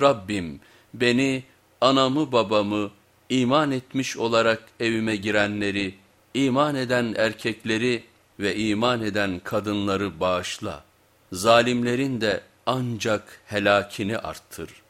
Rabbim beni, anamı babamı, iman etmiş olarak evime girenleri, iman eden erkekleri ve iman eden kadınları bağışla. Zalimlerin de ancak helakini arttır.''